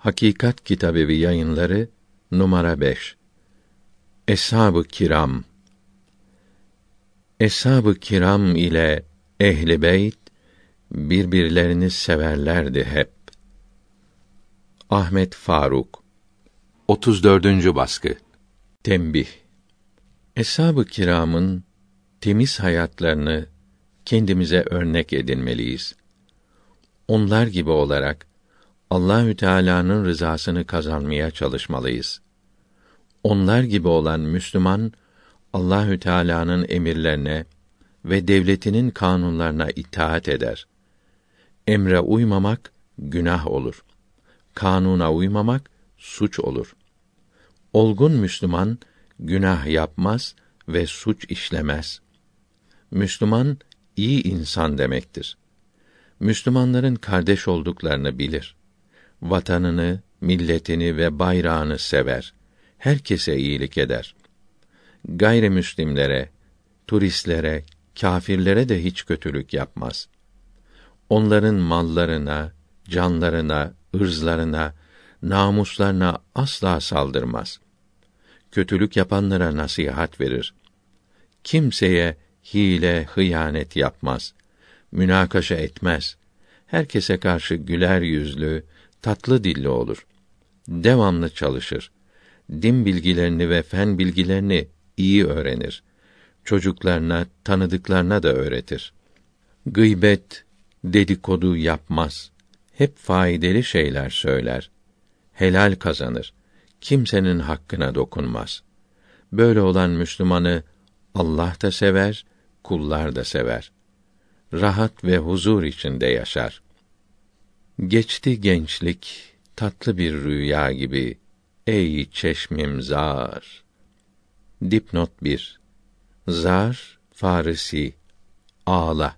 Hakikat Kitabevi Yayınları numara 5. Eshab-ı Kiram Eshab-ı Kiram ile ehli beyt birbirlerini severlerdi hep. Ahmet Faruk 34. baskı Tembih Eshab-ı Kiram'ın temiz hayatlarını kendimize örnek edinmeliyiz. Onlar gibi olarak Allahü Teala'nın rızasını kazanmaya çalışmalıyız. Onlar gibi olan Müslüman Allahü Teala'nın emirlerine ve devletinin kanunlarına itaat eder. Emre uymamak günah olur. Kanuna uymamak suç olur. Olgun Müslüman günah yapmaz ve suç işlemez. Müslüman iyi insan demektir. Müslümanların kardeş olduklarını bilir. Vatanını, milletini ve bayrağını sever. Herkese iyilik eder. Gayrimüslimlere, turistlere, kâfirlere de hiç kötülük yapmaz. Onların mallarına, canlarına, ırzlarına, namuslarına asla saldırmaz. Kötülük yapanlara nasihat verir. Kimseye hile, hıyanet yapmaz. Münakaşa etmez. Herkese karşı güler yüzlü, tatlı dilli olur. Devamlı çalışır. Din bilgilerini ve fen bilgilerini iyi öğrenir. Çocuklarına, tanıdıklarına da öğretir. Gıybet, dedikodu yapmaz. Hep faydalı şeyler söyler. Helal kazanır. Kimsenin hakkına dokunmaz. Böyle olan Müslümanı Allah da sever, kullar da sever. Rahat ve huzur içinde yaşar. Geçti gençlik tatlı bir rüya gibi ey çeşmim zar. Dipnot 1. Zar Farisi ağla.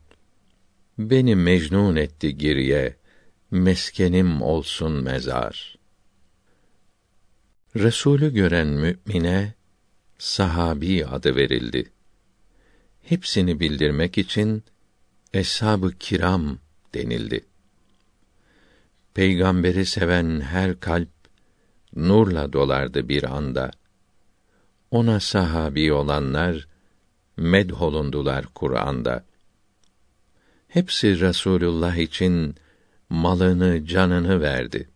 Beni mecnun etti geriye, meskenim olsun mezar. Resulü gören mümine sahabi adı verildi. Hepsini bildirmek için eshab-ı kiram denildi. Peygamberi seven her kalp nurla dolardı bir anda. Ona sahabi olanlar medholundular Kur'an'da. Hepsi Resulullah için malını, canını verdi.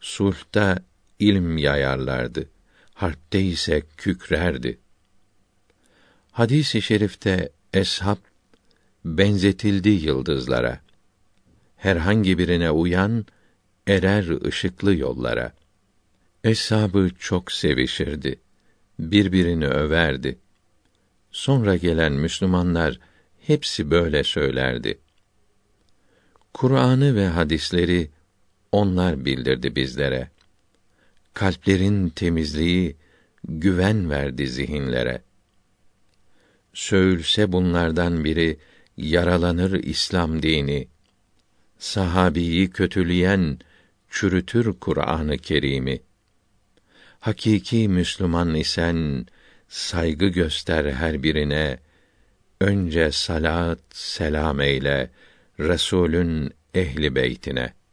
Sulhta ilm yayarlardı. Harpte ise kükrerdi. Hadis-i şerifte eshab benzetildi yıldızlara. Herhangi birine uyan erer ışıklı yollara. Eshabı çok sevişirdi. Birbirini överdi. Sonra gelen Müslümanlar hepsi böyle söylerdi. Kur'an'ı ve hadisleri onlar bildirdi bizlere. Kalplerin temizliği güven verdi zihinlere. Söğülse bunlardan biri yaralanır İslam dini. Sahabiyi kötüleyen çürütür Kur'an-ı Kerim'i. Hakiki Müslüman isen saygı göster her birine. Önce salat selam eyle Resulün ehli beytine.''